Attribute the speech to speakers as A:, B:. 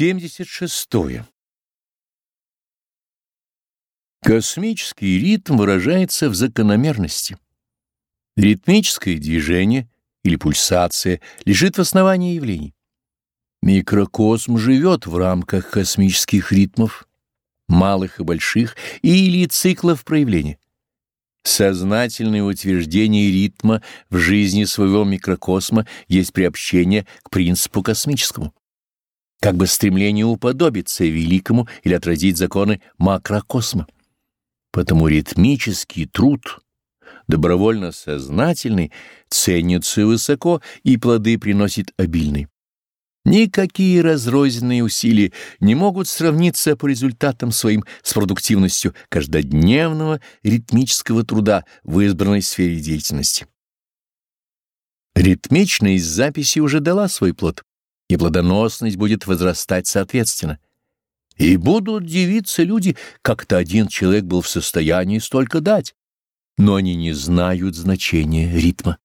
A: 76. Космический ритм выражается в закономерности. Ритмическое движение или пульсация лежит в основании явлений. Микрокосм живет в рамках космических ритмов, малых и больших, или циклов проявления. Сознательное утверждение ритма в жизни своего микрокосма есть приобщение к принципу космическому как бы стремление уподобиться великому или отразить законы макрокосма. Потому ритмический труд, добровольно-сознательный, ценится высоко и плоды приносит обильные. Никакие разрозненные усилия не могут сравниться по результатам своим с продуктивностью каждодневного ритмического труда в избранной сфере деятельности. Ритмичность записи уже дала свой плод и плодоносность будет возрастать соответственно. И будут дивиться люди, как-то один человек был в состоянии столько дать, но они не знают значения ритма.